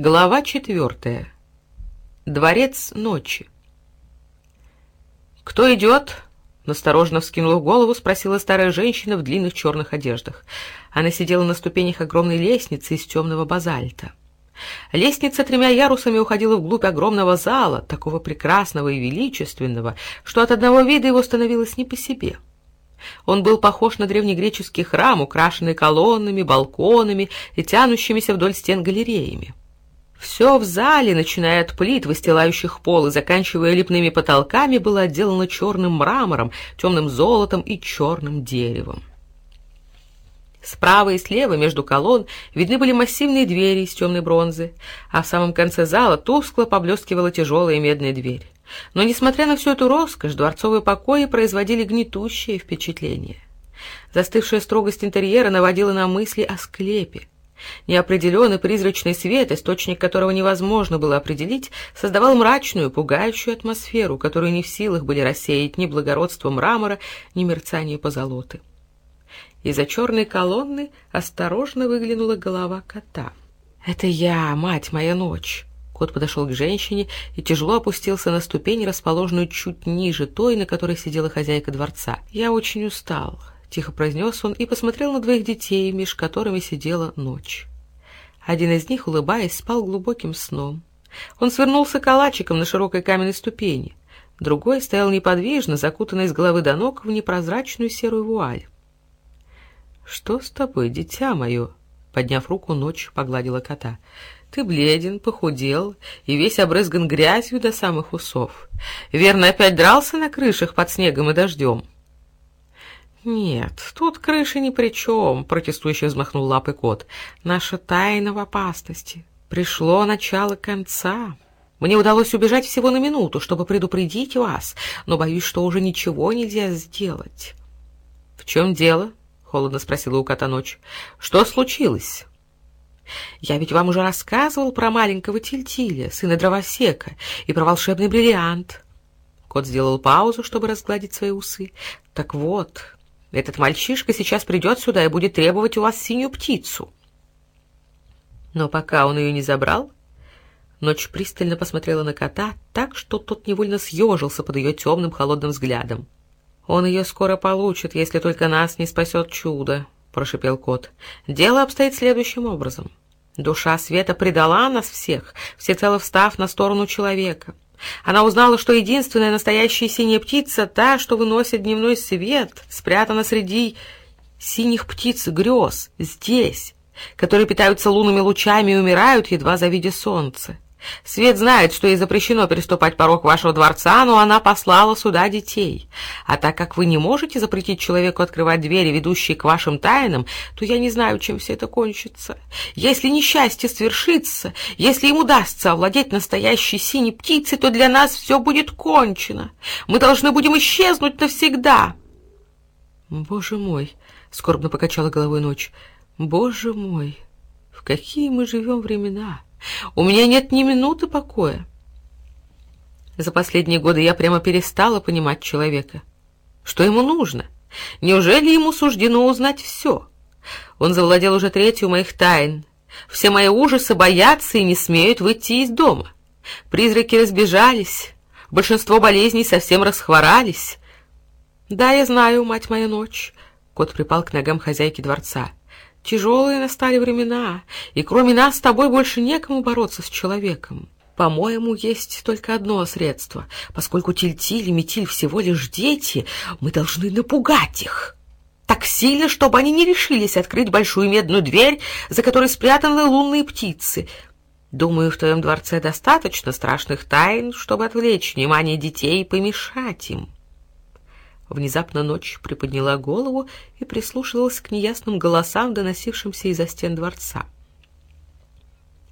Глава четвертая. Дворец ночи. «Кто идет?» — насторожно вскинула голову, спросила старая женщина в длинных черных одеждах. Она сидела на ступенях огромной лестницы из темного базальта. Лестница тремя ярусами уходила вглубь огромного зала, такого прекрасного и величественного, что от одного вида его становилось не по себе. Он был похож на древнегреческий храм, украшенный колоннами, балконами и тянущимися вдоль стен галереями. Все в зале, начиная от плит, выстилающих пол и заканчивая лепными потолками, было отделано черным мрамором, темным золотом и черным деревом. Справа и слева между колонн видны были массивные двери из темной бронзы, а в самом конце зала тускло поблескивала тяжелая медная дверь. Но, несмотря на всю эту роскошь, дворцовые покои производили гнетущее впечатление. Застывшая строгость интерьера наводила на мысли о склепе. Неопределенный призрачный свет, источник которого невозможно было определить, создавал мрачную, пугающую атмосферу, которую не в силах были рассеять ни благородство мрамора, ни мерцание позолоты. Из-за черной колонны осторожно выглянула голова кота. «Это я, мать моя ночь!» Кот подошел к женщине и тяжело опустился на ступень, расположенную чуть ниже той, на которой сидела хозяйка дворца. «Я очень устал. — тихо произнес он и посмотрел на двоих детей, меж которыми сидела ночь. Один из них, улыбаясь, спал глубоким сном. Он свернулся калачиком на широкой каменной ступени. Другой стоял неподвижно, закутанный с головы до ног в непрозрачную серую вуаль. «Что с тобой, дитя мое?» Подняв руку, ночь погладила кота. «Ты бледен, похудел и весь обрызган грязью до самых усов. Верно, опять дрался на крышах под снегом и дождем?» «Нет, тут крыша ни при чем», — протестующе взмахнул лапой кот. «Наша тайна в опасности. Пришло начало конца. Мне удалось убежать всего на минуту, чтобы предупредить вас, но боюсь, что уже ничего нельзя сделать». «В чем дело?» — холодно спросила у кота ночь. «Что случилось?» «Я ведь вам уже рассказывал про маленького Тильтиля, сына дровосека, и про волшебный бриллиант». Кот сделал паузу, чтобы разгладить свои усы. «Так вот, этот мальчишка сейчас придет сюда и будет требовать у вас синюю птицу. Но пока он ее не забрал, ночь пристально посмотрела на кота так, что тот невольно съежился под ее темным холодным взглядом. «Он ее скоро получит, если только нас не спасет чудо», — прошипел кот. «Дело обстоит следующим образом. Душа света предала нас всех, всецело встав на сторону человека». Она узнала, что единственная настоящая синяя птица, та, что выносит дневной свет, спрятана среди синих птиц грез, здесь, которые питаются лунными лучами и умирают, едва завидя солнце. Свет знает, что ей запрещено переступать порог вашего дворца, но она послала сюда детей. А так как вы не можете запретить человеку открывать двери, ведущие к вашим тайнам, то я не знаю, чем все это кончится. Если несчастье свершится, если им удастся овладеть настоящей синей птицей, то для нас все будет кончено. Мы должны будем исчезнуть навсегда. Боже мой, скорбно покачала головой ночь. Боже мой, в какие мы живем времена! У меня нет ни минуты покоя. За последние годы я прямо перестала понимать человека. Что ему нужно? Неужели ему суждено узнать все? Он завладел уже третью моих тайн. Все мои ужасы боятся и не смеют выйти из дома. Призраки разбежались, большинство болезней совсем расхворались. Да, я знаю, мать моя ночь. Кот припал к ногам хозяйки дворца. Тяжелые настали времена, и кроме нас с тобой больше некому бороться с человеком. По-моему, есть только одно средство. Поскольку Тильтиль и Метиль всего лишь дети, мы должны напугать их. Так сильно, чтобы они не решились открыть большую медную дверь, за которой спрятаны лунные птицы. Думаю, в твоем дворце достаточно страшных тайн, чтобы отвлечь внимание детей и помешать им. Внезапно ночь приподняла голову и прислушивалась к неясным голосам, доносившимся из-за стен дворца.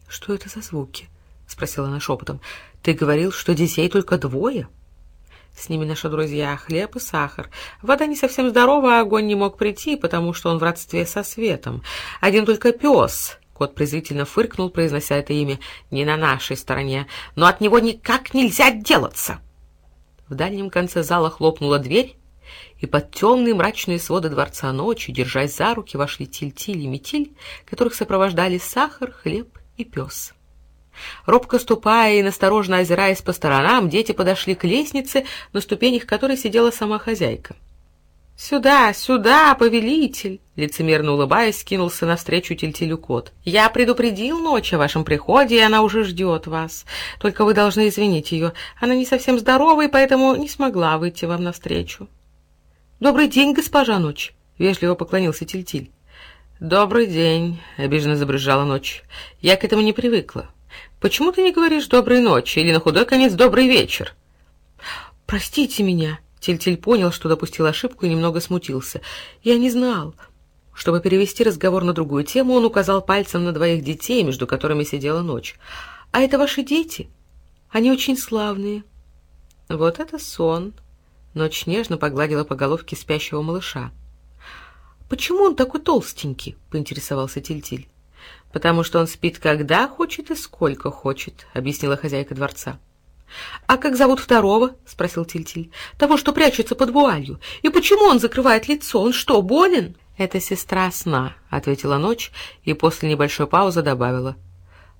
«Что это за звуки?» — спросила она шепотом. «Ты говорил, что детей только двое?» «С ними наши друзья, хлеб и сахар. Вода не совсем здорова, а огонь не мог прийти, потому что он в родстве со светом. Один только пес...» Кот презрительно фыркнул, произнося это имя. «Не на нашей стороне, но от него никак нельзя отделаться!» В дальнем конце зала хлопнула дверь, и под темные мрачные своды дворца ночи, держась за руки, вошли Тиль-Тиль и Метиль, которых сопровождали сахар, хлеб и пес. Робко ступая и насторожно озираясь по сторонам, дети подошли к лестнице, на ступенях которой сидела сама хозяйка. «Сюда, сюда, повелитель!» Лицемерно улыбаясь, кинулся навстречу Тильтилю кот. «Я предупредил ночь о вашем приходе, и она уже ждет вас. Только вы должны извинить ее. Она не совсем здорова, и поэтому не смогла выйти вам навстречу». «Добрый день, госпожа Ночь!» — вежливо поклонился Тильтиль. «Добрый день!» — обиженно забрызжала Ночь. «Я к этому не привыкла. Почему ты не говоришь «доброй ночи» или на худой конец «добрый вечер»?» «Простите меня!» Тильтиль понял, что допустил ошибку и немного смутился. «Я не знал». Чтобы перевести разговор на другую тему, он указал пальцем на двоих детей, между которыми сидела ночь. «А это ваши дети? Они очень славные». «Вот это сон!» Ночь нежно погладила по головке спящего малыша. «Почему он такой толстенький?» — поинтересовался Тильтиль. «Потому что он спит когда хочет и сколько хочет», — объяснила хозяйка дворца. «А как зовут второго?» — спросил Тильтиль. «Того, что прячется под вуалью. И почему он закрывает лицо? Он что, болен?» «Это сестра сна», — ответила ночь и после небольшой паузы добавила.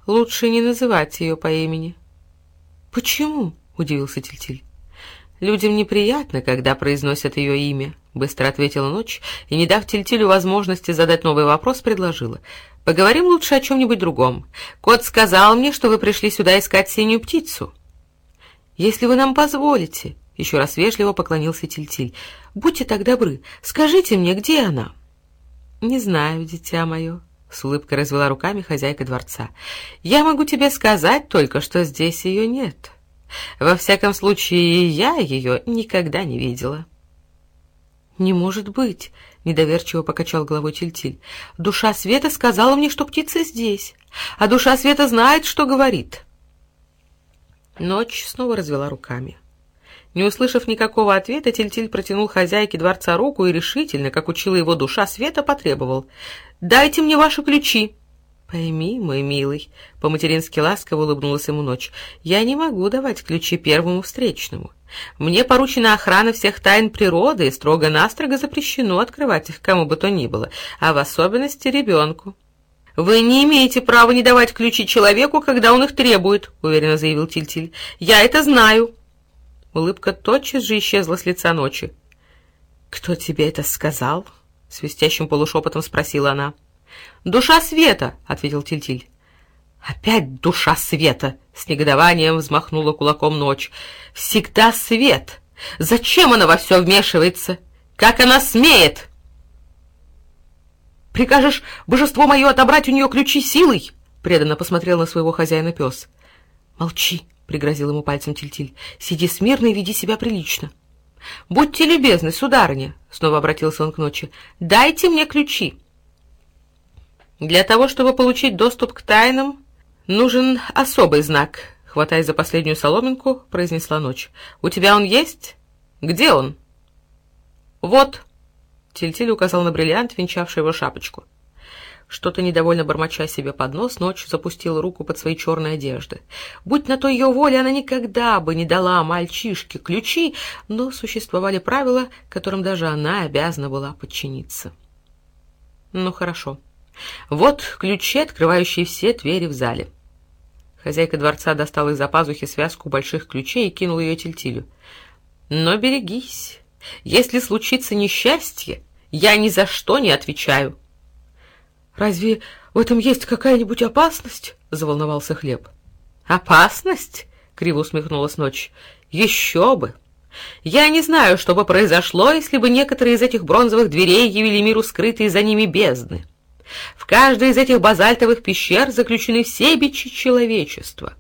«Лучше не называть ее по имени». «Почему?» — удивился Тильтиль. «Людям неприятно, когда произносят ее имя», — быстро ответила ночь и, не дав Тильтилю возможности задать новый вопрос, предложила. «Поговорим лучше о чем-нибудь другом. Кот сказал мне, что вы пришли сюда искать синюю птицу». «Если вы нам позволите», — еще раз вежливо поклонился Тильтиль, — «будьте так добры, скажите мне, где она?» «Не знаю, дитя мое», — с улыбкой развела руками хозяйка дворца. «Я могу тебе сказать только, что здесь ее нет. Во всяком случае, я ее никогда не видела». «Не может быть!» — недоверчиво покачал головой Тильтиль. «Душа Света сказала мне, что птица здесь, а душа Света знает, что говорит». Ночь снова развела руками. Не услышав никакого ответа, Тильтиль протянул хозяйке дворца руку и решительно, как учила его душа света, потребовал. «Дайте мне ваши ключи!» «Пойми, мой милый», — по-матерински ласково улыбнулась ему ночь, «я не могу давать ключи первому встречному. Мне поручена охрана всех тайн природы, и строго-настрого запрещено открывать их кому бы то ни было, а в особенности ребенку». «Вы не имеете права не давать ключи человеку, когда он их требует», — уверенно заявил Тильтиль. «Я это знаю». Улыбка тотчас же исчезла с лица ночи. «Кто тебе это сказал?» — свистящим полушепотом спросила она. «Душа света», — ответил Тильтиль. «Опять душа света!» — с негодованием взмахнула кулаком ночь. «Всегда свет! Зачем она во все вмешивается? Как она смеет?» Прикажешь божество мое отобрать у нее ключи силой?» Преданно посмотрел на своего хозяина пес. «Молчи!» — пригрозил ему пальцем Тильтиль. «Сиди смирно и веди себя прилично». «Будьте любезны, сударыня!» — снова обратился он к ночи. «Дайте мне ключи!» «Для того, чтобы получить доступ к тайнам, нужен особый знак», — хватаясь за последнюю соломинку, произнесла ночь. «У тебя он есть? Где он?» «Вот», Тильтиль указал на бриллиант, венчавший его шапочку. Что-то недовольно бормоча себе под нос, ночь запустила руку под свои черные одежды. Будь на то ее воля, она никогда бы не дала мальчишке ключи, но существовали правила, которым даже она обязана была подчиниться. Ну, хорошо. Вот ключи, открывающие все двери в зале. Хозяйка дворца достала из-за пазухи связку больших ключей и кинула ее Тильтилю. Но берегись. Если случится несчастье, я ни за что не отвечаю. «Разве в этом есть какая-нибудь опасность?» — заволновался Хлеб. «Опасность?» — криво усмехнулась Ночь. «Еще бы! Я не знаю, что бы произошло, если бы некоторые из этих бронзовых дверей явили миру скрытые за ними бездны. В каждой из этих базальтовых пещер заключены все бичи человечества».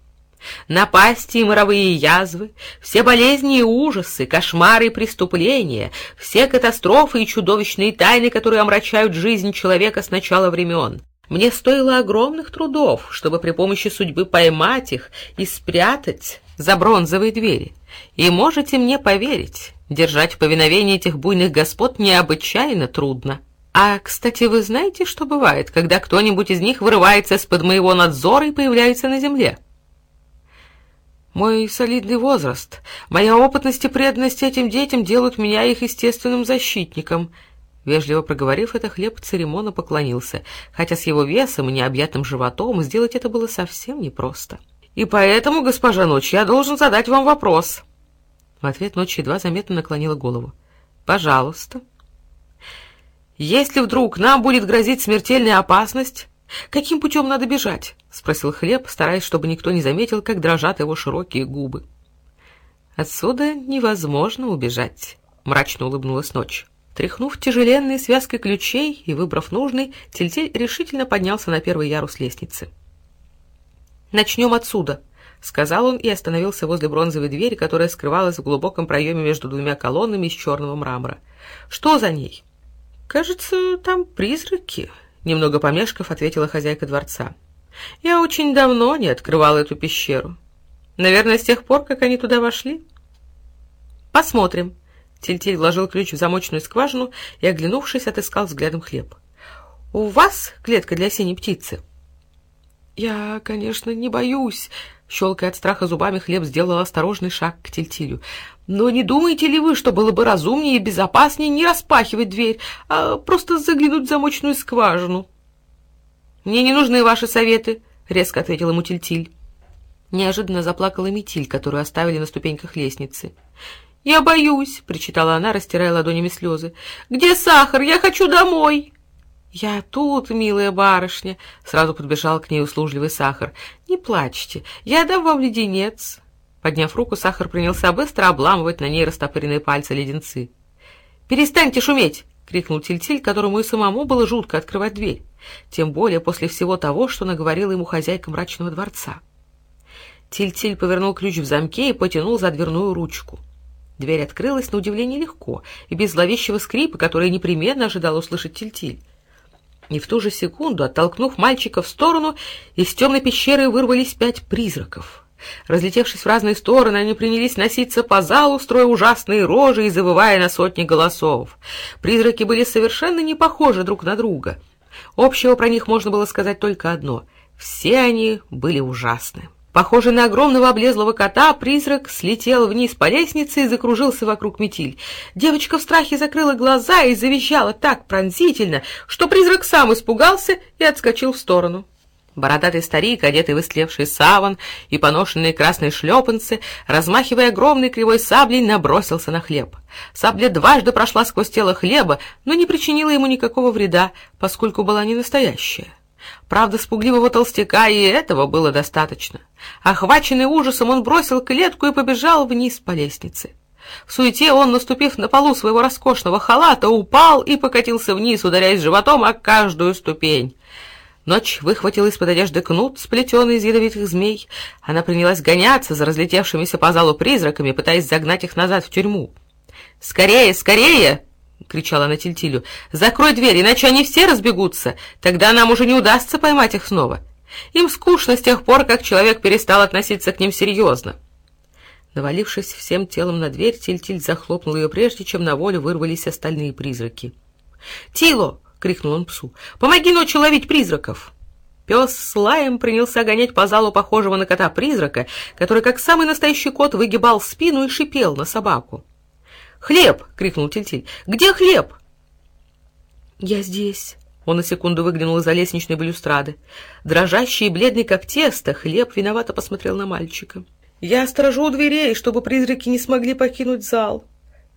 Напасти и моровые язвы, все болезни и ужасы, кошмары и преступления, все катастрофы и чудовищные тайны, которые омрачают жизнь человека с начала времен. Мне стоило огромных трудов, чтобы при помощи судьбы поймать их и спрятать за бронзовые двери. И можете мне поверить, держать в повиновении этих буйных господ необычайно трудно. А, кстати, вы знаете, что бывает, когда кто-нибудь из них вырывается из-под моего надзора и появляется на земле?» Мой солидный возраст, моя опытность и преданность этим детям делают меня их естественным защитником, — Вежливо проговорив это, хлеб церемонно поклонился, хотя с его весом и необъятным животом сделать это было совсем непросто. «И поэтому, госпожа Ночь, я должен задать вам вопрос». В ответ Ночь едва заметно наклонила голову. «Пожалуйста». «Если вдруг нам будет грозить смертельная опасность, каким путем надо бежать?» — спросил Хлеб, стараясь, чтобы никто не заметил, как дрожат его широкие губы. «Отсюда невозможно убежать», — мрачно улыбнулась Ночь. Тряхнув тяжеленной связкой ключей и выбрав нужный, Тильтель решительно поднялся на первый ярус лестницы. «Начнем отсюда», — сказал он и остановился возле бронзовой двери, которая скрывалась в глубоком проеме между двумя колоннами из черного мрамора. «Что за ней?» «Кажется, там призраки», — немного помешков ответила хозяйка дворца. «Я очень давно не открывала эту пещеру. Наверное, с тех пор, как они туда вошли». «Посмотрим», Тильтиль вложил ключ в замочную скважину и, оглянувшись, отыскал взглядом хлеб. «У вас клетка для синей птицы?» «Я, конечно, не боюсь», — щелкая от страха зубами, хлеб сделал осторожный шаг к Тильтилю. «Но не думаете ли вы, что было бы разумнее и безопаснее не распахивать дверь, а просто заглянуть в замочную скважину?» «Мне не нужны ваши советы», — резко ответил ему Тильтиль. Неожиданно заплакала Метиль, которую оставили на ступеньках лестницы. «Я боюсь», — причитала она, растирая ладонями слезы. «Где сахар? Я хочу домой!» «Я тут, милая барышня!» — сразу подбежал к ней услужливый сахар. «Не плачьте, я дам вам леденец!» Подняв руку, сахар принялся быстро обламывать на ней растопыренные пальцы леденцы. «Перестаньте шуметь!» — крикнул Тильтиль, которому и самому было жутко открывать дверь. Тем более после всего того, что наговорила ему хозяйка мрачного дворца. Тильтиль повернул ключ в замке и потянул за дверную ручку. Дверь открылась на удивление легко и без зловещего скрипа, который непременно ожидал услышать Тильтиль. И в ту же секунду, оттолкнув мальчика в сторону, из темной пещеры вырвались пять призраков. Разлетевшись в разные стороны, они принялись носиться по залу, строя ужасные рожи и завывая на сотни голосов. Призраки были совершенно не похожи друг на друга. Общего про них можно было сказать только одно — все они были ужасны. Похожий на огромного облезлого кота, призрак слетел вниз по лестнице и закружился вокруг метиль. Девочка в страхе закрыла глаза и завизжала так пронзительно, что призрак сам испугался и отскочил в сторону. Бородатый старик, одетый в истлевший саван и поношенные красные шлепанцы, размахивая огромной кривой саблей, набросился на хлеб. Сабля дважды прошла сквозь тело хлеба, но не причинила ему никакого вреда, поскольку была не настоящая. Правда, спугливого толстяка и этого было достаточно. Охваченный ужасом, он бросил клетку и побежал вниз по лестнице. В суете он, наступив на полу своего роскошного халата, упал и покатился вниз, ударяясь животом о каждую ступень. Ночь выхватила из-под одежды кнут, сплетенный из ядовитых змей. Она принялась гоняться за разлетевшимися по залу призраками, пытаясь загнать их назад в тюрьму. «Скорее, скорее!» — кричала она Тильтилю. «Закрой дверь, иначе они все разбегутся. Тогда нам уже не удастся поймать их снова. Им скучно с тех пор, как человек перестал относиться к ним серьезно». Навалившись всем телом на дверь, Тильтиль захлопнул ее, прежде чем на волю вырвались остальные призраки. «Тило!» — крикнул он псу. «Помоги ночью ловить призраков!» Пес с лаем принялся гонять по залу похожего на кота-призрака, который, как самый настоящий кот, выгибал спину и шипел на собаку. «Хлеб!» — крикнул Тильтиль. «Где хлеб?» «Я здесь». Он на секунду выглянул из-за лестничной балюстрады. Дрожащий и бледный, как тесто, хлеб виновато посмотрел на мальчика. «Я сторожу у дверей, чтобы призраки не смогли покинуть зал».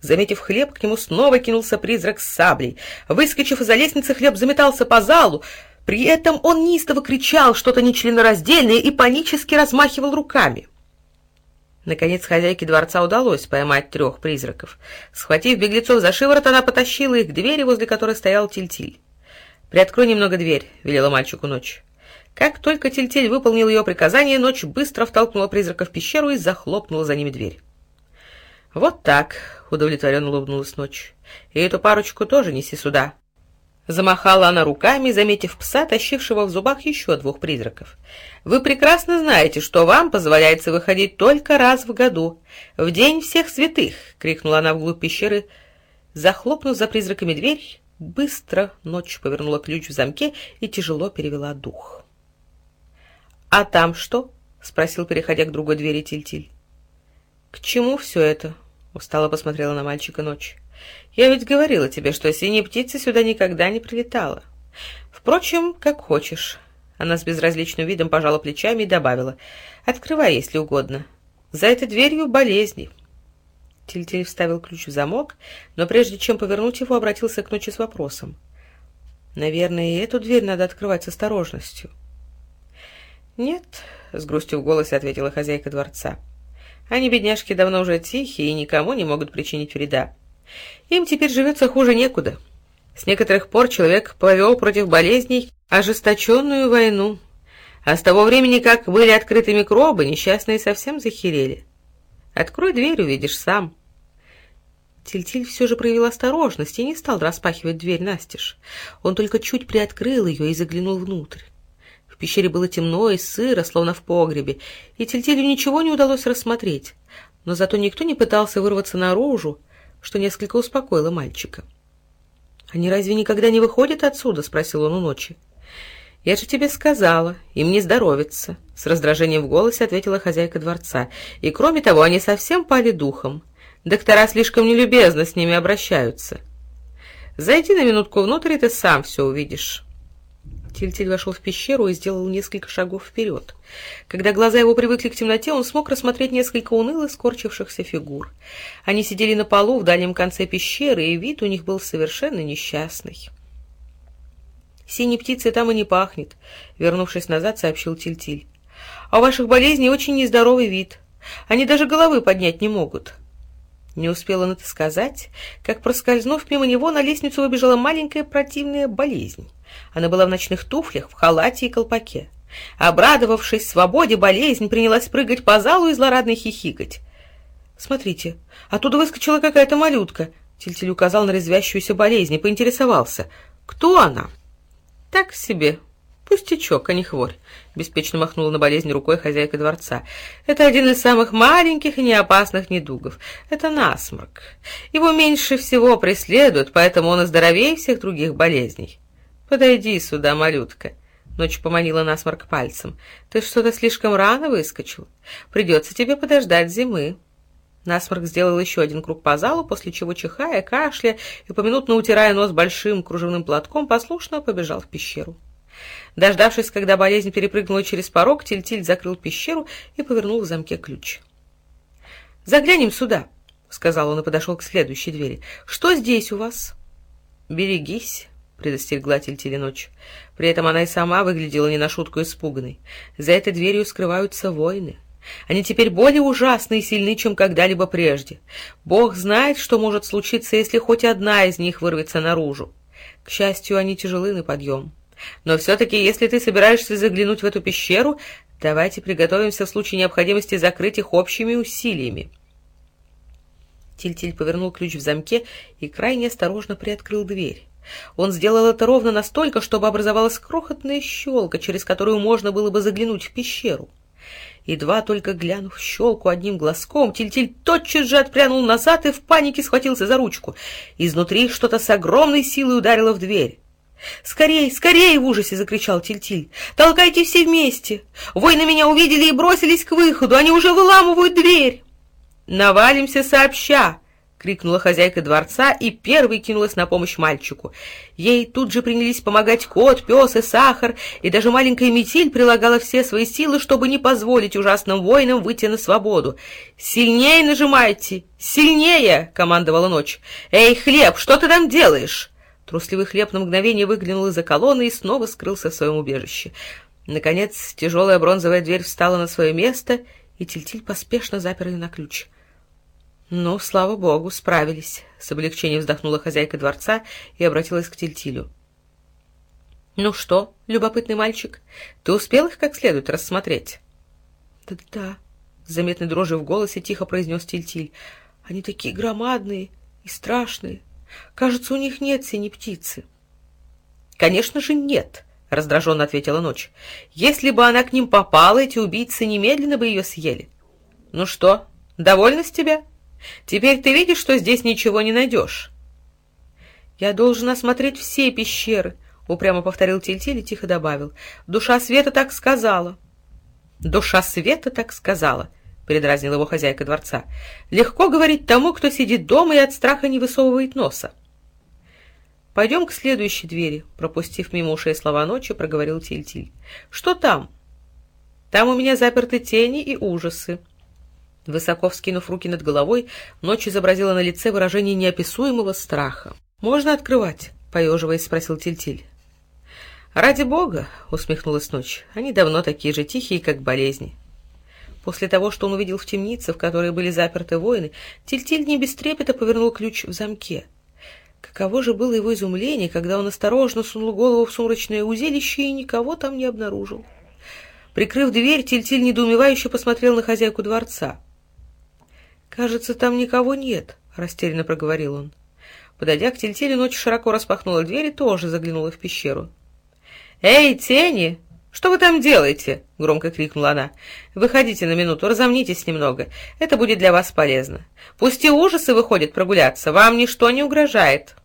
Заметив хлеб, к нему снова кинулся призрак с саблей. Выскочив из-за лестницы, хлеб заметался по залу. При этом он неистово кричал что-то нечленораздельное и панически размахивал руками. Наконец хозяйке дворца удалось поймать трех призраков. Схватив беглецов за шиворот, она потащила их к двери, возле которой стоял Тильтиль. «Приоткрой немного дверь», — велела мальчику ночь. Как только Тильтиль выполнил ее приказание, ночь быстро втолкнула призрака в пещеру и захлопнула за ними дверь. «Вот так», — удовлетворенно улыбнулась ночь. «И эту парочку тоже неси сюда». Замахала она руками, заметив пса, тащившего в зубах еще двух призраков. «Вы прекрасно знаете, что вам позволяется выходить только раз в году, в День всех святых!» — крикнула она вглубь пещеры. Захлопнув за призраками дверь, быстро ночь повернула ключ в замке и тяжело перевела дух. «А там что?» — спросил, переходя к другой двери Тильтиль. -тиль. «К чему все это?» — устало посмотрела на мальчика ночь. Я ведь говорила тебе, что синяя птица сюда никогда не прилетала. Впрочем, как хочешь. Она с безразличным видом пожала плечами и добавила. Открывай, если угодно. За этой дверью болезни. Тильтиль вставил ключ в замок, но прежде чем повернуть его, обратился к ночи с вопросом. Наверное, и эту дверь надо открывать с осторожностью. «Нет», — с грустью в голосе ответила хозяйка дворца. «Они, бедняжки, давно уже тихие и никому не могут причинить вреда. Им теперь живется хуже некуда. С некоторых пор человек повел против болезней ожесточенную войну, а с того времени, как были открыты микробы, несчастные совсем захерели. Открой дверь, увидишь сам». Тильтиль все же проявил осторожность и не стал распахивать дверь настежь. Он только чуть приоткрыл ее и заглянул внутрь. Пещере было темно и сыро, словно в погребе, и Тильтилю ничего не удалось рассмотреть. Но зато никто не пытался вырваться наружу, что несколько успокоило мальчика. «Они разве никогда не выходят отсюда?» — спросил он у ночи. «Я же тебе сказала, им не здоровится», — с раздражением в голосе ответила хозяйка дворца. «И кроме того, они совсем пали духом. Доктора слишком нелюбезно с ними обращаются. Зайди на минутку внутрь, и ты сам все увидишь». Тильтиль вошел в пещеру и сделал несколько шагов вперед. Когда глаза его привыкли к темноте, он смог рассмотреть несколько уныло скорчившихся фигур. Они сидели на полу в дальнем конце пещеры, и вид у них был совершенно несчастный. «Синей птицы там и не пахнет», — вернувшись назад, сообщил Тильтиль. «А у ваших болезней очень нездоровый вид. Они даже головы поднять не могут». Не успел он это сказать, как, проскользнув мимо него, на лестницу выбежала маленькая противная болезнь. Она была в ночных туфлях, в халате и колпаке. Обрадовавшись свободе, болезнь принялась прыгать по залу и злорадно хихикать. «Смотрите, оттуда выскочила какая-то малютка», — Тильтиль указал на резвящуюся болезнь и поинтересовался. «Кто она?» «Так себе, «Пустячок, а не хворь», — беспечно махнула на болезнь рукой хозяйка дворца. «Это один из самых маленьких и неопасных недугов. Это насморк. Его меньше всего преследуют, поэтому он и здоровее всех других болезней. Подойди сюда, малютка». Ночь поманила насморк пальцем. «Ты что-то слишком рано выскочил. Придется тебе подождать зимы». Насморк сделал еще один круг по залу, после чего, чихая, кашля и поминутно утирая нос большим кружевным платком, послушно побежал в пещеру. Дождавшись, когда болезнь перепрыгнула через порог, Тильтиль закрыл пещеру и повернул в замке ключ. «Заглянем сюда», — сказал он и подошел к следующей двери. «Что здесь у вас?» «Берегись», — предостерегла Тильтили ночь. При этом она и сама выглядела не на шутку испуганной. «За этой дверью скрываются войны». Они теперь более ужасны и сильны, чем когда-либо прежде. Бог знает, что может случиться, если хоть одна из них вырвется наружу. К счастью, они тяжелы на подъем. Но все-таки, если ты собираешься заглянуть в эту пещеру, давайте приготовимся в случае необходимости закрыть их общими усилиями. Тильтиль -тиль повернул ключ в замке и крайне осторожно приоткрыл дверь. Он сделал это ровно настолько, чтобы образовалась крохотная щелка, через которую можно было бы заглянуть в пещеру. Едва только глянув в щелку одним глазком, Тильтиль -тиль тотчас же отпрянул назад и в панике схватился за ручку. Изнутри что-то с огромной силой ударило в дверь. «Скорей, скорей!» — в ужасе закричал Тильтиль. «Толкайте все вместе! Воины меня увидели и бросились к выходу! Они уже выламывают дверь!» «Навалимся сообща!» — крикнула хозяйка дворца и первой кинулась на помощь мальчику. Ей тут же принялись помогать кот, пес и сахар, и даже маленькая метель прилагала все свои силы, чтобы не позволить ужасным воинам выйти на свободу. «Сильнее нажимайте! Сильнее!» — командовала ночь. «Эй, хлеб, что ты там делаешь?» Трусливый хлеб на мгновение выглянул из-за колонны и снова скрылся в своем убежище. Наконец, тяжелая бронзовая дверь встала на свое место, и Тильтиль поспешно запер ее на ключ. «Ну, слава богу, справились», — с облегчением вздохнула хозяйка дворца и обратилась к Тильтилю. «Ну что, любопытный мальчик, ты успел их как следует рассмотреть?» «Да-да», — с заметной дрожью в голосе тихо произнес Тильтиль. «Они такие громадные и страшные. Кажется, у них нет синей птицы. Конечно же, нет, — раздраженно ответила Ночь. Если бы она к ним попала, эти убийцы немедленно бы ее съели. Ну что, довольна с тебя? Теперь ты видишь, что здесь ничего не найдешь. Я должен осмотреть все пещеры, — упрямо повторил Тильтиль и тихо добавил. Душа света так сказала. Душа света так сказала, — передразнила его хозяйка дворца. «Легко говорить тому, кто сидит дома и от страха не высовывает носа». «Пойдем к следующей двери», — пропустив мимо ушей слова ночи, проговорил Тильтиль. «Что там?» «Там у меня заперты тени и ужасы». Высоко вскинув руки над головой, ночь изобразила на лице выражение неописуемого страха. «Можно открывать?» — поеживаясь, спросил Тильтиль. «Ради бога!» — усмехнулась ночь. «Они давно такие же тихие, как болезни. После того, что он увидел в темнице, в которой были заперты воины, Тильтиль не без трепета повернул ключ в замке. Каково же было его изумление, когда он осторожно сунул голову в сумрачное узелище и никого там не обнаружил. Прикрыв дверь, Тильтиль недоумевающе посмотрел на хозяйку дворца. «Кажется, там никого нет», — растерянно проговорил он. Подойдя к Тильтилю, ночь широко распахнула дверь и тоже заглянула в пещеру. «Эй, тени!» «Что вы там делаете?» — громко крикнула она. «Выходите на минуту, разомнитесь немного. Это будет для вас полезно. Пусть и ужасы выходят прогуляться, вам ничто не угрожает».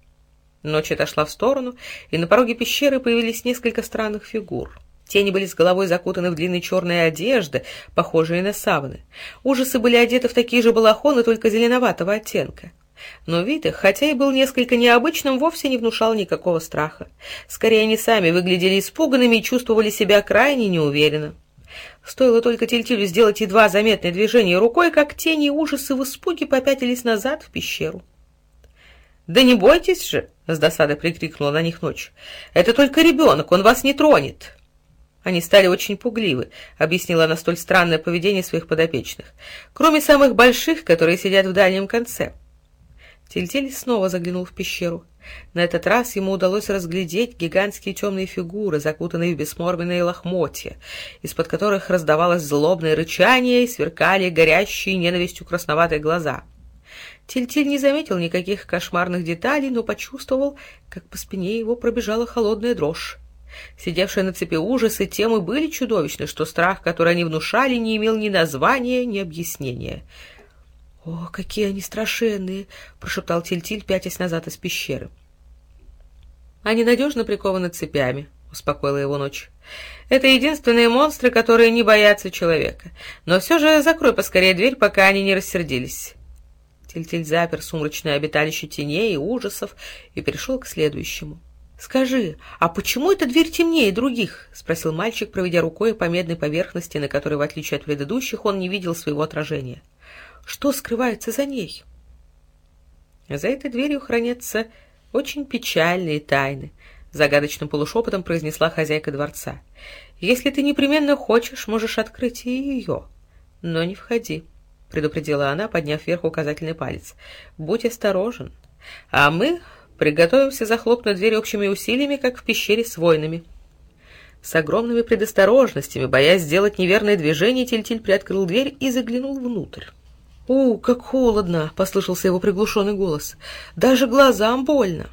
Ночь отошла в сторону, и на пороге пещеры появились несколько странных фигур. Тени были с головой закутаны в длинные черные одежды, похожие на саваны. Ужасы были одеты в такие же балахоны, только зеленоватого оттенка. Но вид их, хотя и был несколько необычным, вовсе не внушал никакого страха. Скорее, они сами выглядели испуганными и чувствовали себя крайне неуверенно. Стоило только Тильтилю сделать едва заметное движение рукой, как тени ужасы в испуге попятились назад в пещеру. «Да не бойтесь же!» — с досадой прикрикнула на них ночь. «Это только ребенок, он вас не тронет!» Они стали очень пугливы, объяснила она столь странное поведение своих подопечных, кроме самых больших, которые сидят в дальнем конце. Тильтиль снова заглянул в пещеру. На этот раз ему удалось разглядеть гигантские темные фигуры, закутанные в бесморменные лохмотья, из-под которых раздавалось злобное рычание и сверкали горящие ненавистью красноватые глаза. Тильтиль не заметил никаких кошмарных деталей, но почувствовал, как по спине его пробежала холодная дрожь. Сидевшие на цепи ужасы тем и были чудовищны, что страх, который они внушали, не имел ни названия, ни объяснения — «О, какие они страшенные!» — прошептал Тильтиль, пятясь назад из пещеры. «Они надежно прикованы цепями», — успокоила его ночь. «Это единственные монстры, которые не боятся человека. Но все же закрой поскорее дверь, пока они не рассердились». Тильтиль запер сумрачное обиталище теней и ужасов и перешел к следующему. «Скажи, а почему эта дверь темнее других?» — спросил мальчик, проведя рукой по медной поверхности, на которой, в отличие от предыдущих, он не видел своего отражения. — что скрывается за ней? За этой дверью хранятся очень печальные тайны, загадочным полушепотом произнесла хозяйка дворца. Если ты непременно хочешь, можешь открыть и ее. Но не входи, предупредила она, подняв вверх указательный палец. Будь осторожен. А мы приготовимся захлопнуть дверь общими усилиями, как в пещере с воинами. С огромными предосторожностями, боясь сделать неверное движение, Тильтиль приоткрыл дверь и заглянул внутрь. «У, как холодно!» — послышался его приглушенный голос. «Даже глазам больно!»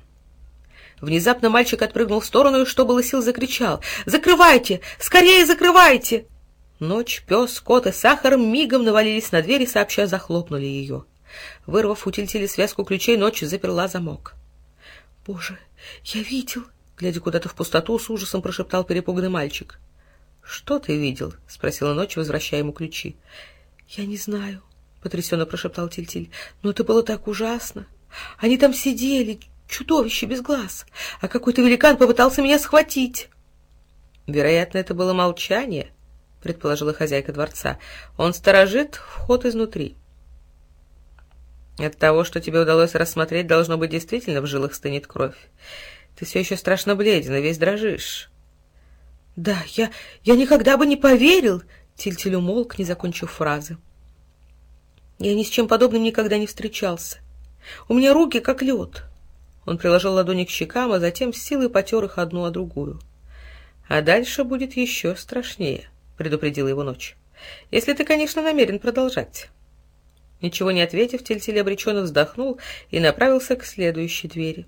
Внезапно мальчик отпрыгнул в сторону и, что было сил, закричал. «Закрывайте! Скорее закрывайте!» Ночь, пес, кот и сахар мигом навалились на дверь и сообща захлопнули ее. Вырвав у Тильтили связку ключей, ночь заперла замок. «Боже, я видел!» — глядя куда-то в пустоту, с ужасом прошептал перепуганный мальчик. «Что ты видел?» — спросила ночь, возвращая ему ключи. «Я не знаю», — потрясенно прошептал Тильтиль. — Но это было так ужасно. Они там сидели, чудовище без глаз, а какой-то великан попытался меня схватить. — Вероятно, это было молчание, — предположила хозяйка дворца. — Он сторожит вход изнутри. От того, что тебе удалось рассмотреть, должно быть, действительно в жилах стынет кровь. Ты все еще страшно бледен и весь дрожишь. — Да, я, я никогда бы не поверил, — Тильтиль умолк, не закончив фразы. — я ни с чем подобным никогда не встречался. У меня руки как лед. Он приложил ладони к щекам, а затем с силой потер их одну о другую. А дальше будет еще страшнее, предупредила его ночь. Если ты, конечно, намерен продолжать. Ничего не ответив, Тильтиль обреченно вздохнул и направился к следующей двери.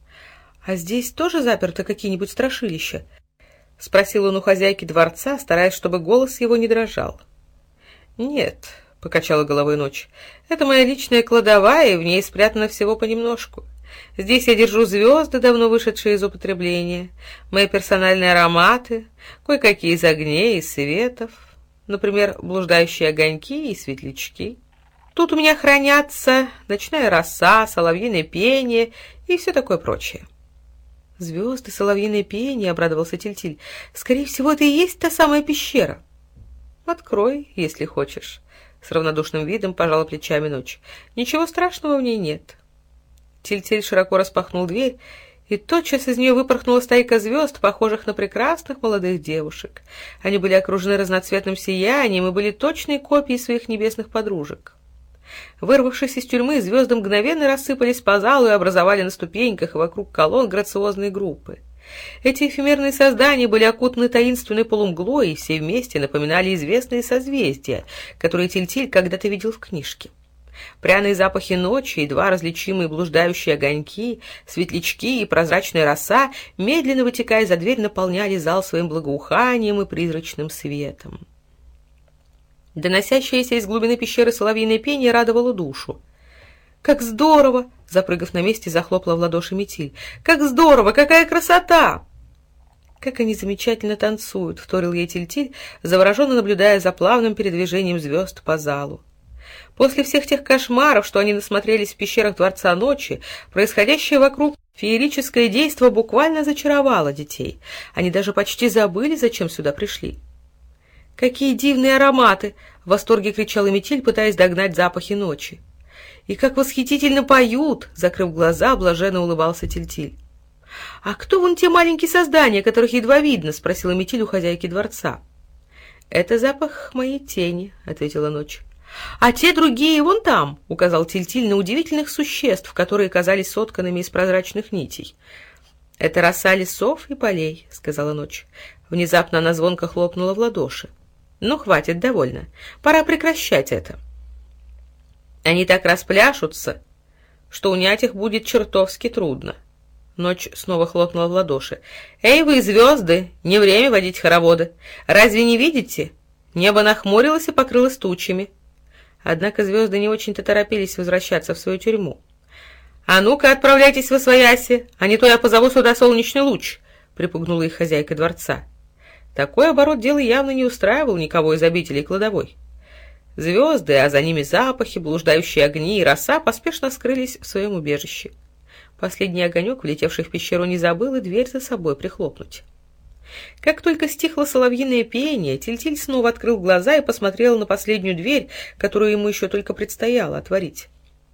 — А здесь тоже заперты какие-нибудь страшилища? — спросил он у хозяйки дворца, стараясь, чтобы голос его не дрожал. — Нет, — покачала головой ночь. «Это моя личная кладовая, и в ней спрятано всего понемножку. Здесь я держу звезды, давно вышедшие из употребления, мои персональные ароматы, кое-какие из огней и светов. например, блуждающие огоньки и светлячки. Тут у меня хранятся ночная роса, соловьиное пение и все такое прочее. Звезды, соловьиное пение, — обрадовался Тильтиль. Скорее всего, это и есть та самая пещера. Открой, если хочешь. С равнодушным видом пожала плечами ночь. Ничего страшного в ней нет. Тильтиль широко распахнул дверь, и тотчас из нее выпорхнула стайка звезд, похожих на прекрасных молодых девушек. Они были окружены разноцветным сиянием и были точной копией своих небесных подружек. Вырвавшись из тюрьмы, звезды мгновенно рассыпались по залу и образовали на ступеньках и вокруг колонн грациозные группы. Эти эфемерные создания были окутаны таинственной полумглой, и все вместе напоминали известные созвездия, которые Тильтиль когда-то видел в книжке. Пряные запахи ночи, едва различимые блуждающие огоньки, светлячки и прозрачная роса, медленно вытекая за дверь, наполняли зал своим благоуханием и призрачным светом. Доносящееся из глубины пещеры соловьиное пение радовало душу. «Как здорово!» — запрыгав на месте, захлопала в ладоши Метиль. «Как здорово! Какая красота!» «Как они замечательно танцуют!» — вторил ей Тильтиль, завороженно наблюдая за плавным передвижением звезд по залу. После всех тех кошмаров, что они насмотрелись в пещерах Дворца Ночи, происходящее вокруг феерическое действо буквально зачаровало детей. Они даже почти забыли, зачем сюда пришли. «Какие дивные ароматы!» — в восторге кричала Метель, пытаясь догнать запахи ночи. «И как восхитительно поют!» — закрыв глаза, блаженно улыбался Тильтиль. «А кто вон те маленькие создания, которых едва видно?» — спросила Метель у хозяйки дворца. «Это запах моей тени», — ответила ночь. «А те другие вон там», — указал Тильтиль на удивительных существ, которые казались сотканными из прозрачных нитей. «Это роса лесов и полей», — сказала ночь. Внезапно она звонко хлопнула в ладоши. Ну, хватит, довольно. Пора прекращать это. Они так распляшутся, что унять их будет чертовски трудно. Ночь снова хлопнула в ладоши. «Эй, вы, звезды! Не время водить хороводы! Разве не видите? Небо нахмурилось и покрылось тучами». Однако звезды не очень-то торопились возвращаться в свою тюрьму. «А ну-ка, отправляйтесь в Освояси, а не то я позову сюда солнечный луч!» — припугнула их хозяйка дворца. Такой оборот дела явно не устраивал никого из обителей кладовой. Звезды, а за ними запахи, блуждающие огни и роса поспешно скрылись в своем убежище. Последний огонек, влетевший в пещеру, не забыл и дверь за собой прихлопнуть. Как только стихло соловьиное пение, Тильтиль снова открыл глаза и посмотрел на последнюю дверь, которую ему еще только предстояло отворить.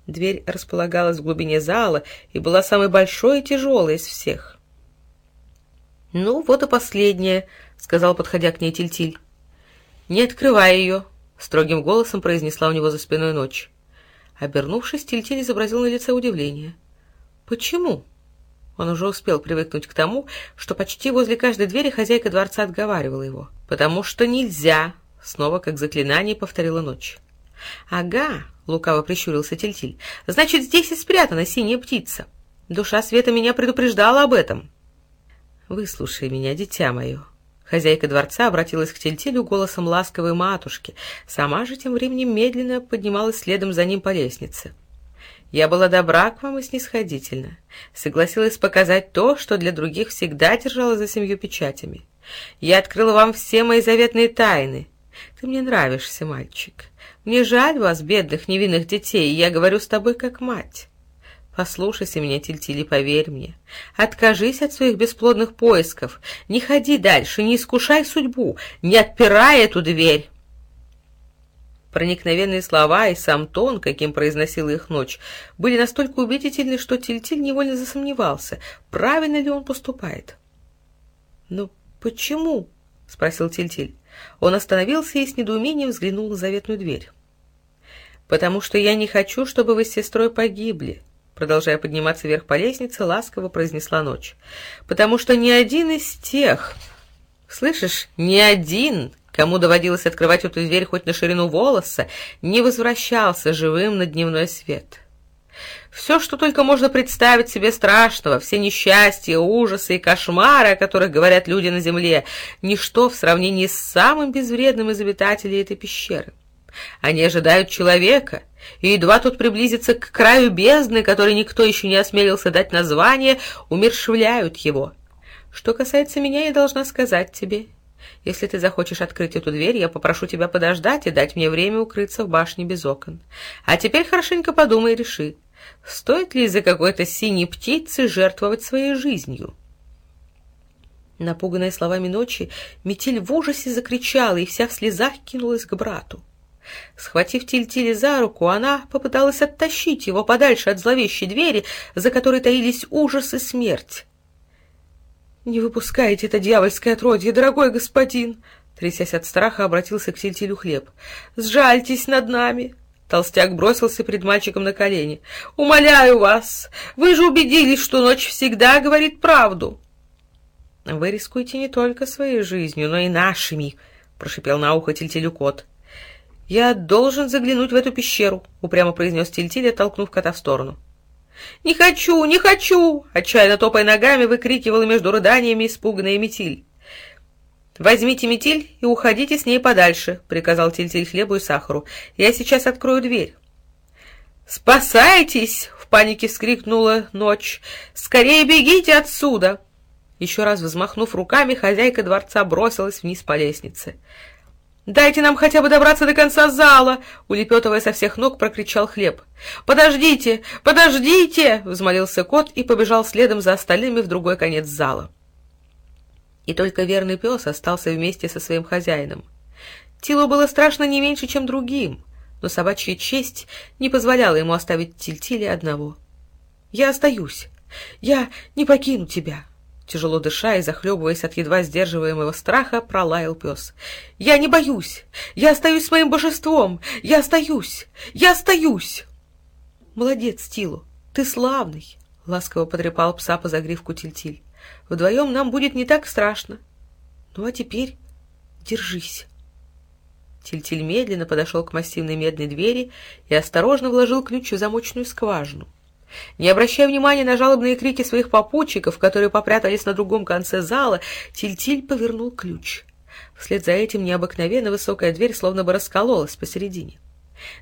Дверь располагалась в глубине зала и была самой большой и тяжелой из всех. «Ну, вот и последняя», сказал, подходя к ней Тильтиль. «Не открывай ее!» — строгим голосом произнесла у него за спиной ночь. Обернувшись, Тильтиль изобразил на лице удивление. «Почему?» Он уже успел привыкнуть к тому, что почти возле каждой двери хозяйка дворца отговаривала его. «Потому что нельзя!» — снова как заклинание повторила ночь. «Ага!» — лукаво прищурился Тильтиль. «Значит, здесь и спрятана синяя птица. Душа света меня предупреждала об этом». «Выслушай меня, дитя мое», Хозяйка дворца обратилась к Тельтелю голосом ласковой матушки, сама же тем временем медленно поднималась следом за ним по лестнице. Я была добра к вам и снисходительна. Согласилась показать то, что для других всегда держала за семью печатями. Я открыла вам все мои заветные тайны. Ты мне нравишься, мальчик. Мне жаль вас, бедных невинных детей, и я говорю с тобой как мать. Послушайся меня, Тильтили, поверь мне. Откажись от своих бесплодных поисков. Не ходи дальше, не искушай судьбу, не отпирай эту дверь. Проникновенные слова и сам тон, каким произносила их ночь, были настолько убедительны, что Тильтиль невольно засомневался, правильно ли он поступает. «Но почему?» — спросил Тильтиль. Он остановился и с недоумением взглянул на заветную дверь. «Потому что я не хочу, чтобы вы с сестрой погибли», продолжая подниматься вверх по лестнице, ласково произнесла ночь. «Потому что ни один из тех... Слышишь, ни один, кому доводилось открывать эту дверь хоть на ширину волоса, не возвращался живым на дневной свет». Все, что только можно представить себе страшного, все несчастья, ужасы и кошмары, о которых говорят люди на земле, ничто в сравнении с самым безвредным из обитателей этой пещеры. Они ожидают человека, и едва тут приблизится к краю бездны, который никто еще не осмелился дать название, умершвляют его. Что касается меня, я должна сказать тебе, Если ты захочешь открыть эту дверь, я попрошу тебя подождать и дать мне время укрыться в башне без окон. А теперь хорошенько подумай и реши, стоит ли из-за какой-то синей птицы жертвовать своей жизнью?» Напуганная словами ночи, Метель в ужасе закричала и вся в слезах кинулась к брату. Схватив Тильтили за руку, она попыталась оттащить его подальше от зловещей двери, за которой таились ужас и смерть. «Не выпускайте это дьявольское отродье, дорогой господин!» Трясясь от страха, обратился к Тильтилю хлеб. «Сжальтесь над нами!» Толстяк бросился перед мальчиком на колени. «Умоляю вас! Вы же убедились, что ночь всегда говорит правду!» «Вы рискуете не только своей жизнью, но и нашими!» — прошипел на ухо Тильтилю кот. «Я должен заглянуть в эту пещеру», — упрямо произнес Тильтиль, оттолкнув кота в сторону. «Не хочу, не хочу!» — отчаянно топая ногами, выкрикивала между рыданиями испуганная Метиль. «Возьмите метель и уходите с ней подальше», — приказал Тильтиль хлебу и сахару. «Я сейчас открою дверь». «Спасайтесь!» — в панике вскрикнула ночь. «Скорее бегите отсюда!» Еще раз взмахнув руками, хозяйка дворца бросилась вниз по лестнице. «Дайте нам хотя бы добраться до конца зала!» — улепетывая со всех ног, прокричал хлеб. «Подождите! Подождите!» — взмолился кот и побежал следом за остальными в другой конец зала. И только верный пес остался вместе со своим хозяином. Тилу было страшно не меньше, чем другим, но собачья честь не позволяла ему оставить Тильтили одного. «Я остаюсь! Я не покину тебя!» Тяжело дыша и захлебываясь от едва сдерживаемого страха, пролаял пес. «Я не боюсь! Я остаюсь с моим божеством! Я остаюсь! Я остаюсь!» «Молодец, Тилу! Ты славный!» — ласково потрепал пса по загривку Тильтиль. -тиль. «Вдвоем нам будет не так страшно. Ну а теперь держись!» Тильтиль -тиль медленно подошел к массивной медной двери и осторожно вложил ключ в замочную скважину. Не обращая внимания на жалобные крики своих попутчиков, которые попрятались на другом конце зала, Тильтиль повернул ключ. Вслед за этим необыкновенно высокая дверь словно бы раскололась посередине.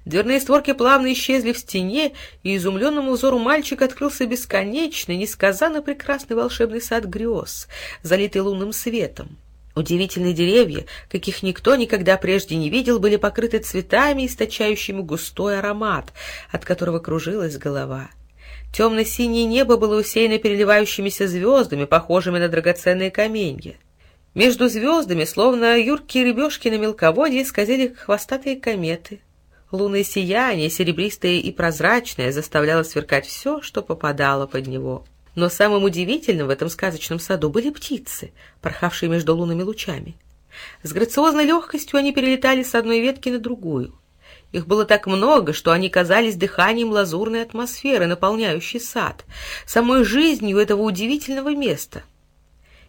Дверные створки плавно исчезли в стене, и изумленному взору мальчика открылся бесконечный, несказанно прекрасный волшебный сад грез, залитый лунным светом. Удивительные деревья, каких никто никогда прежде не видел, были покрыты цветами, источающими густой аромат, от которого кружилась голова. Темно-синее небо было усеяно переливающимися звездами, похожими на драгоценные каменья. Между звездами, словно юркие рыбешки на мелководье, скользили хвостатые кометы. Лунное сияние, серебристое и прозрачное, заставляло сверкать все, что попадало под него. Но самым удивительным в этом сказочном саду были птицы, порхавшие между лунными лучами. С грациозной легкостью они перелетали с одной ветки на другую. Их было так много, что они казались дыханием лазурной атмосферы, наполняющей сад, самой жизнью этого удивительного места.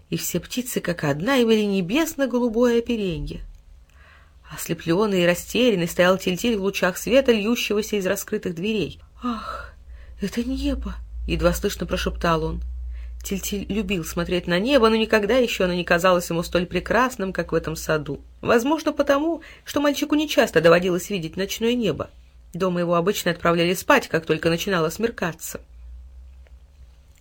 И все птицы, как одна, имели небесно-голубое оперенье. Ослепленный и растерянный стоял Тильтиль в лучах света, льющегося из раскрытых дверей. «Ах, это небо!» — едва слышно прошептал он. Тильтиль любил смотреть на небо, но никогда еще оно не казалось ему столь прекрасным, как в этом саду. Возможно, потому, что мальчику нечасто доводилось видеть ночное небо. Дома его обычно отправляли спать, как только начинало смеркаться.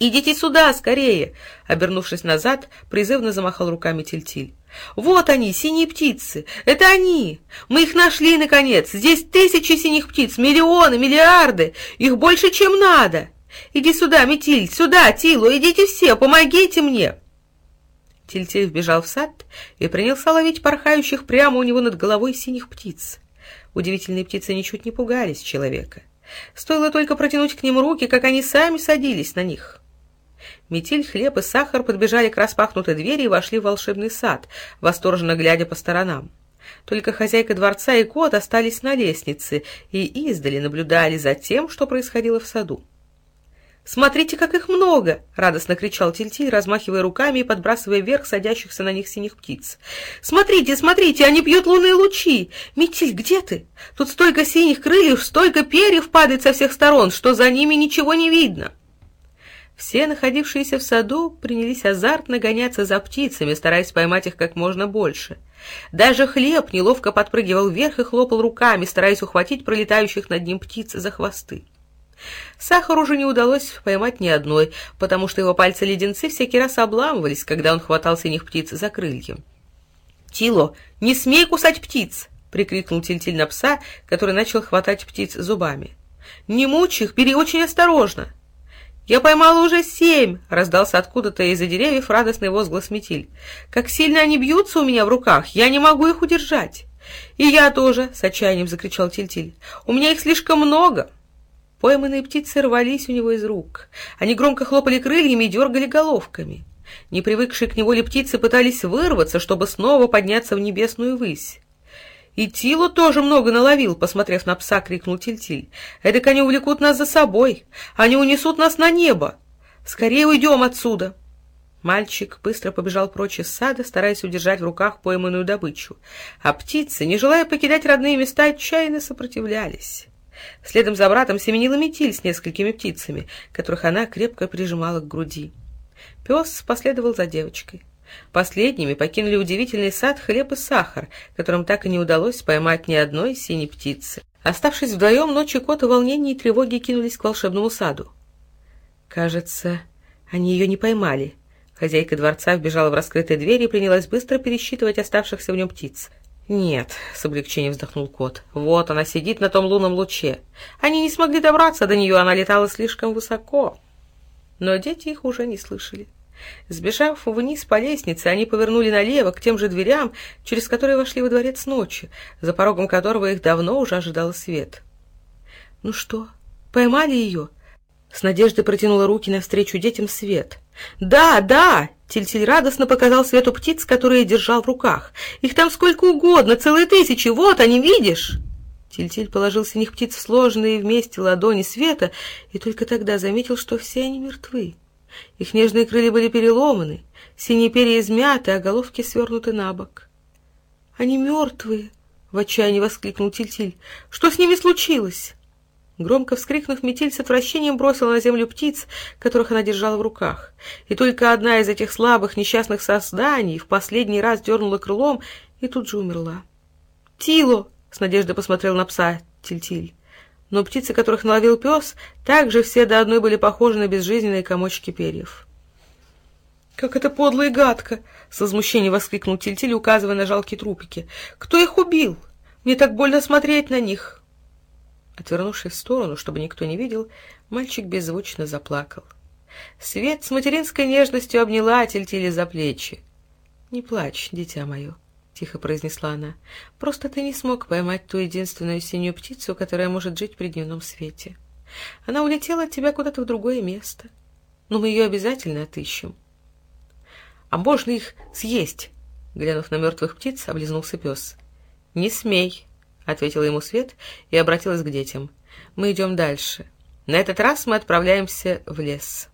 «Идите сюда, скорее!» Обернувшись назад, призывно замахал руками Тильтиль. «Вот они, синие птицы! Это они! Мы их нашли, наконец! Здесь тысячи синих птиц, миллионы, миллиарды! Их больше, чем надо!» Иди сюда, Метиль, сюда, Тилу, идите все, помогите мне!» Тильтиль вбежал в сад и принялся ловить порхающих прямо у него над головой синих птиц. Удивительные птицы ничуть не пугались человека. Стоило только протянуть к ним руки, как они сами садились на них. Метель, хлеб и сахар подбежали к распахнутой двери и вошли в волшебный сад, восторженно глядя по сторонам. Только хозяйка дворца и кот остались на лестнице и издали наблюдали за тем, что происходило в саду. «Смотрите, как их много!» — радостно кричал Тильтиль, размахивая руками и подбрасывая вверх садящихся на них синих птиц. «Смотрите, смотрите, они пьют лунные лучи! Метиль, где ты? Тут столько синих крыльев, столько перьев падает со всех сторон, что за ними ничего не видно!» Все, находившиеся в саду, принялись азартно гоняться за птицами, стараясь поймать их как можно больше. Даже хлеб неловко подпрыгивал вверх и хлопал руками, стараясь ухватить пролетающих над ним птиц за хвосты. Сахар уже не удалось поймать ни одной, потому что его пальцы-леденцы всякий раз обламывались, когда он хватал синих птиц за крылья. «Тило, не смей кусать птиц!» — прикрикнул Тильтиль на пса, который начал хватать птиц зубами. «Не мучь их, бери очень осторожно!» «Я поймала уже семь!» — раздался откуда-то из-за деревьев радостный возглас Метиль. «Как сильно они бьются у меня в руках! Я не могу их удержать!» «И я тоже!» — с отчаянием закричал Тильтиль. «У меня их слишком много!» Пойманные птицы рвались у него из рук. Они громко хлопали крыльями и дергали головками. Не привыкшие к неволе птицы пытались вырваться, чтобы снова подняться в небесную высь. «И Тилу тоже много наловил», — посмотрев на пса, крикнул Тильтиль. «Эдак они увлекут нас за собой. Они унесут нас на небо. Скорее уйдем отсюда». Мальчик быстро побежал прочь из сада, стараясь удержать в руках пойманную добычу. А птицы, не желая покидать родные места, отчаянно сопротивлялись. Следом за братом семенила метель с несколькими птицами, которых она крепко прижимала к груди. Пес последовал за девочкой. Последними покинули удивительный сад хлеб и сахар, которым так и не удалось поймать ни одной синей птицы. Оставшись вдвоем, ночью кот в волнении и тревоге кинулись к волшебному саду. Кажется, они ее не поймали. Хозяйка дворца вбежала в раскрытые двери и принялась быстро пересчитывать оставшихся в нем птиц. «Нет», — с облегчением вздохнул кот, — «вот она сидит на том лунном луче. Они не смогли добраться до нее, она летала слишком высоко». Но дети их уже не слышали. Сбежав вниз по лестнице, они повернули налево к тем же дверям, через которые вошли во дворец ночи, за порогом которого их давно уже ожидал свет. «Ну что, поймали ее?» С надеждой протянула руки навстречу детям свет. «Да, да!» — Тильтиль радостно показал свету птиц, которые держал в руках. «Их там сколько угодно, целые тысячи, вот они, видишь?» Тильтиль положил синих птиц в сложные вместе ладони света и только тогда заметил, что все они мертвы. Их нежные крылья были переломаны, синие перья измяты, а головки свернуты на бок. «Они мертвые!» — в отчаянии воскликнул Тильтиль. «Что с ними случилось?» Громко вскрикнув, метель с отвращением бросила на землю птиц, которых она держала в руках. И только одна из этих слабых несчастных созданий в последний раз дернула крылом и тут же умерла. «Тило!» — с надеждой посмотрел на пса Тильтиль но птицы, которых наловил пес, также все до одной были похожи на безжизненные комочки перьев. «Как это подло и гадко!» — с возмущением воскликнул Тильтиль, указывая на жалкие трупики. «Кто их убил? Мне так больно смотреть на них!» Отвернувшись в сторону, чтобы никто не видел, мальчик беззвучно заплакал. Свет с материнской нежностью обняла Тильтиля за плечи. «Не плачь, дитя мое!» тихо произнесла она. «Просто ты не смог поймать ту единственную синюю птицу, которая может жить при дневном свете. Она улетела от тебя куда-то в другое место. Но мы ее обязательно отыщем». «А можно их съесть?» Глянув на мертвых птиц, облизнулся пес. «Не смей», — ответила ему Свет и обратилась к детям. «Мы идем дальше. На этот раз мы отправляемся в лес».